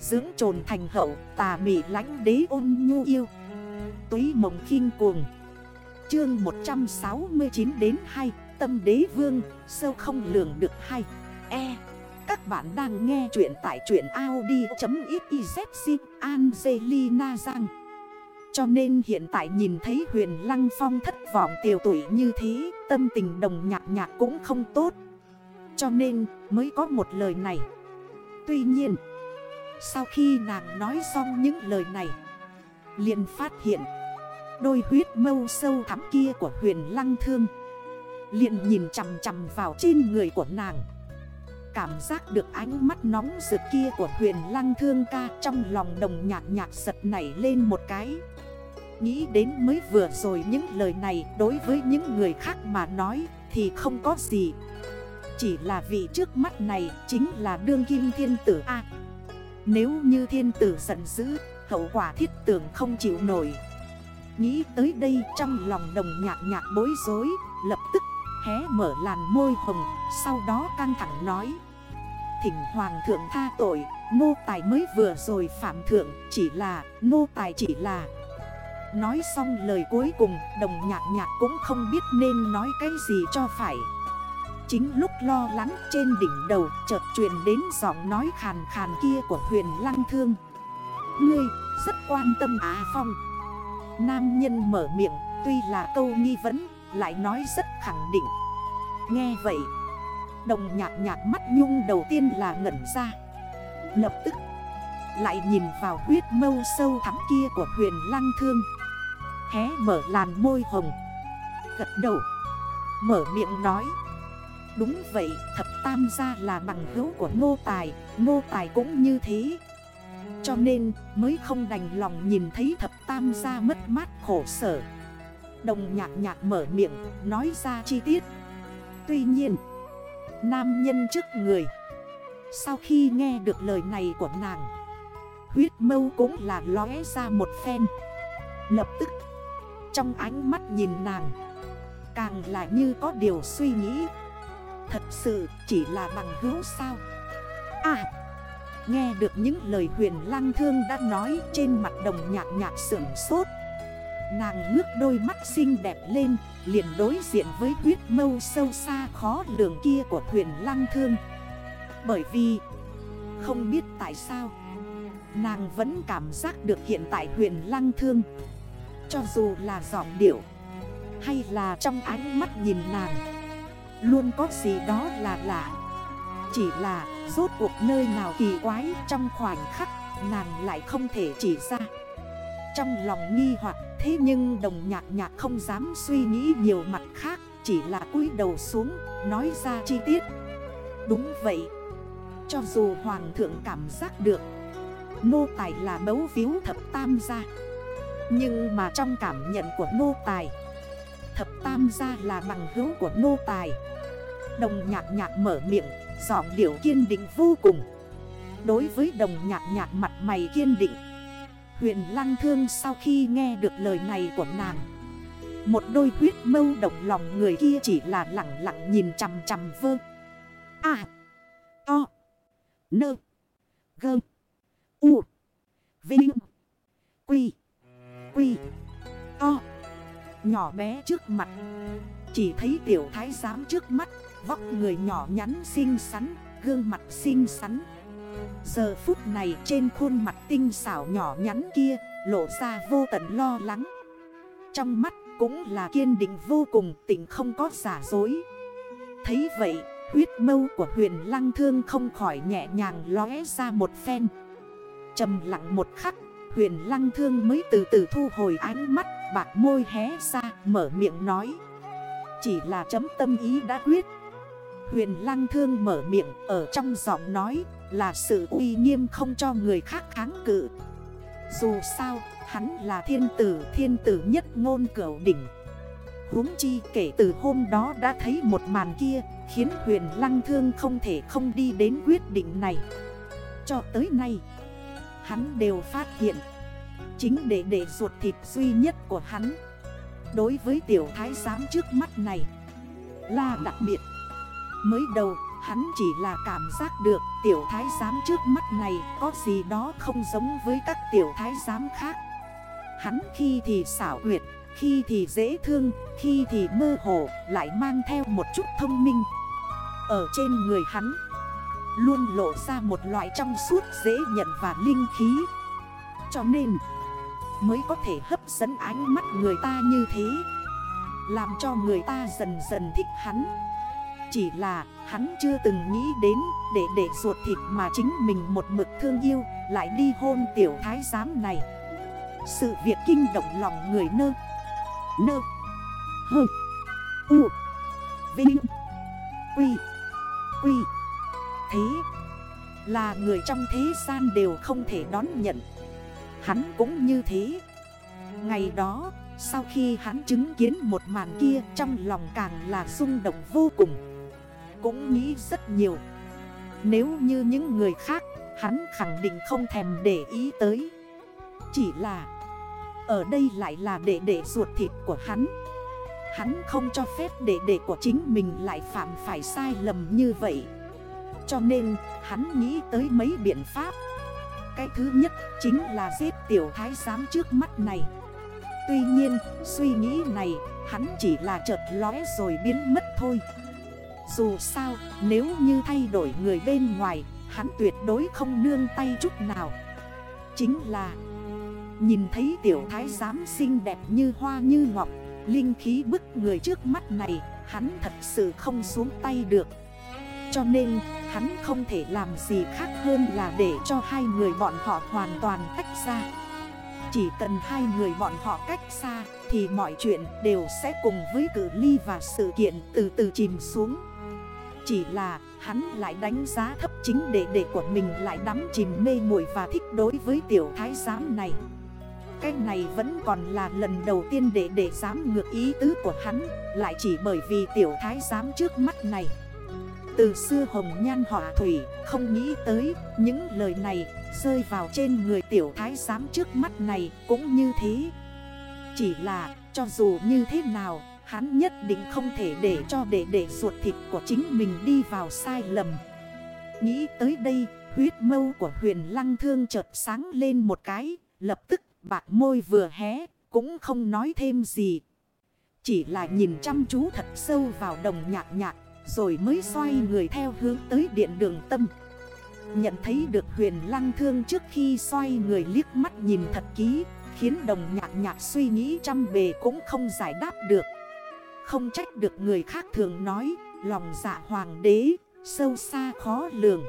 Dưỡng trồn thành hậu, tà mị lánh đế ôn nhu yêu. Túy mộng khinh cuồng. Chương 169 đến 2 Tâm đế vương Sâu không lường được hay E Các bạn đang nghe chuyện tại chuyện Audi.xyz Angelina Giang Cho nên hiện tại nhìn thấy huyền lăng phong thất vọng tiểu tuổi như thế, Tâm tình đồng nhạc nhạc cũng không tốt. Cho nên mới có một lời này. Tuy nhiên sau khi nàng nói xong những lời này, liền phát hiện Đôi huyết mâu sâu thắm kia của huyền lăng thương, liền nhìn chằm chằm vào trên người của nàng. Cảm giác được ánh mắt nóng rực kia của huyền lăng thương ca Trong lòng đồng nhạc nhạc giật nảy lên một cái. Nghĩ đến mới vừa rồi những lời này đối với những người khác mà nói thì không có gì. Chỉ là vị trước mắt này chính là đương kim thiên tử A. Nếu như thiên tử giận dữ, hậu quả thiết tưởng không chịu nổi. Nghĩ tới đây trong lòng đồng nhạc nhạc bối rối, Lập tức hé mở làn môi hồng, Sau đó căng thẳng nói. Thỉnh hoàng thượng tha tội, Nô tài mới vừa rồi phạm thượng Chỉ là, nô tài chỉ là. Nói xong lời cuối cùng, Đồng nhạc nhạc cũng không biết nên nói cái gì cho phải. Chính lúc lo lắng trên đỉnh đầu chợt truyền đến giọng nói khàn khàn kia của huyền lăng thương. Ngươi, rất quan tâm Á Phong. Nam nhân mở miệng, tuy là câu nghi vấn, Lại nói rất khẳng định. Nghe vậy, Đồng nhạc nhạc mắt nhung đầu tiên là ngẩn ra. Lập tức, Lại nhìn vào huyết mâu sâu thắm kia của huyền lăng thương. Hé mở làn môi hồng. Gật đầu, Mở miệng nói. Đúng vậy, thập tam gia là bằng hữu của nô tài Nô tài cũng như thế. Cho nên, mới không đành lòng nhìn thấy thập tam gia mất mát khổ sở. Đồng nhạc nhạc mở miệng, nói ra chi tiết. Tuy nhiên, Nam nhân trước người, Sau khi nghe được lời này của nàng, Huyết mâu cũng là lóe ra một phen. Lập tức, Trong ánh mắt nhìn nàng, Càng là như có điều suy nghĩ. Thật sự chỉ là bằng hữu sao? À Nghe được những lời huyền lăng thương đã nói Trên mặt đồng nhạc nhạc sưởng sốt. Nàng ngước đôi mắt xinh đẹp lên, Liền đối diện với quyết mâu sâu xa khó lường kia của huyền lăng thương. Bởi vì, Không biết tại sao, Nàng vẫn cảm giác được hiện tại huyền lăng thương. Cho dù là giọng điệu, Hay là trong ánh mắt nhìn nàng Luôn có gì đó là lạ. Chỉ là rốt cuộc nơi nào kỳ quái Trong khoảnh khắc, nàng lại không thể chỉ ra. Trong lòng nghi hoặc, Thế nhưng đồng nhạc nhạc không dám suy nghĩ nhiều mặt khác, Chỉ là cúi đầu xuống, nói ra chi tiết. Đúng vậy. Cho dù hoàng thượng cảm giác được, Nô tài là bấu víu thập tam gia. Nhưng mà trong cảm nhận của nô tài Thập tam gia là bằng hữu của nô tài. Đồng nhạc nhạc mở miệng, Giọng điệu kiên định vô cùng. Đối với đồng nhạc nhạc mặt mày kiên định, Huyền lăng thương sau khi nghe được lời này của nàng, Một đôi huyết mâu động lòng người kia chỉ là lặng lặng nhìn chằm chằm vơ. À To, Nơ, Gơ, U, Vinh, Quy Quy, To. Nhỏ bé trước mặt. Chỉ thấy tiểu thái giám trước mắt, Vóc người nhỏ nhắn xinh xắn, Gương mặt xinh xắn. Giờ phút này trên khuôn mặt tinh xảo nhỏ nhắn kia Lộ ra vô tận lo lắng. Trong mắt cũng là kiên định vô cùng tỉnh không có giả dối. Thấy vậy, huyết mâu của huyền lăng thương không khỏi nhẹ nhàng lóe ra một phen. Trầm lặng một khắc, Huyền lăng thương mới từ từ thu hồi ánh mắt. Bạc môi hé ra, mở miệng nói. Chỉ là chấm tâm ý đã quyết. Huyền lăng thương mở miệng, ở trong giọng nói, là sự uy nghiêm không cho người khác kháng cự. Dù sao, hắn là thiên tử thiên tử nhất ngôn cửu đỉnh. Huống chi kể từ hôm đó đã thấy một màn kia, Khiến huyền lăng thương không thể không đi đến quyết định này. Cho tới nay, Hắn đều phát hiện Chính để để ruột thịt duy nhất của hắn. Đối với tiểu thái giám trước mắt này Là đặc biệt. Mới đầu Hắn chỉ là cảm giác được tiểu thái giám trước mắt này có gì đó không giống với các tiểu thái giám khác. Hắn khi thì xảo quyệt, khi thì dễ thương, khi thì mơ hồ lại mang theo một chút thông minh. Ở trên người hắn Luôn lộ ra một loại trong suốt dễ nhận và linh khí. Cho nên Mới có thể hấp dẫn ánh mắt người ta như thế. Làm cho người ta dần dần thích hắn. Chỉ là hắn chưa từng nghĩ đến Để để ruột thịt mà chính mình một mực thương yêu Lại đi hôn tiểu thái giám này. Sự việc kinh động lòng người nơ. Nơ. Hơ. U. Vinh. Quy. Quy. Thế Là người trong thế gian đều không thể đón nhận. Hắn cũng như thế. Ngày đó, Sau khi hắn chứng kiến một màn kia, Trong lòng càng là rung động vô cùng. Cũng nghĩ rất nhiều. Nếu như những người khác, Hắn khẳng định không thèm để ý tới. Chỉ là, Ở đây lại là đệ đệ ruột thịt của hắn. Hắn không cho phép đệ đệ của chính mình lại phạm phải sai lầm như vậy. Cho nên, hắn nghĩ tới mấy biện pháp cái thứ nhất chính là giết tiểu thái giám trước mắt này. Tuy nhiên, suy nghĩ này, hắn chỉ là chợt lóe rồi biến mất thôi. Dù sao, nếu như thay đổi người bên ngoài, Hắn tuyệt đối không nương tay chút nào. Chính là, Nhìn thấy tiểu thái giám xinh đẹp như hoa như ngọc, Linh khí bức người trước mắt này, Hắn thật sự không xuống tay được. Cho nên, Hắn không thể làm gì khác hơn là để cho hai người bọn họ hoàn toàn tách ra. Chỉ cần hai người bọn họ cách xa, Thì mọi chuyện đều sẽ cùng với cử ly và sự kiện từ từ chìm xuống. Chỉ là, hắn lại đánh giá thấp chính đệ đệ của mình lại đắm chìm mê muội và thích đối với tiểu thái giám này. Cái này vẫn còn là lần đầu tiên đệ đệ dám ngược ý tứ của hắn, Lại chỉ bởi vì tiểu thái giám trước mắt này từ xưa hồng nhan họa thủy, không nghĩ tới, những lời này rơi vào trên người tiểu thái giám trước mắt này cũng như thế. Chỉ là, cho dù như thế nào, hắn nhất định không thể để cho đệ đệ ruột thịt của chính mình đi vào sai lầm. Nghĩ tới đây, huyết mâu của huyền lăng thương chợt sáng lên một cái, Lập tức bạc môi vừa hé, cũng không nói thêm gì. Chỉ là nhìn chăm chú thật sâu vào đồng nhạc nhạc rồi mới xoay người theo hướng tới điện đường tâm. Nhận thấy được huyền lăng thương trước khi xoay người liếc mắt nhìn thật kỹ, Khiến đồng nhạc nhạc suy nghĩ trăm bề cũng không giải đáp được. Không trách được người khác thường nói, Lòng dạ hoàng đế, sâu xa khó lường.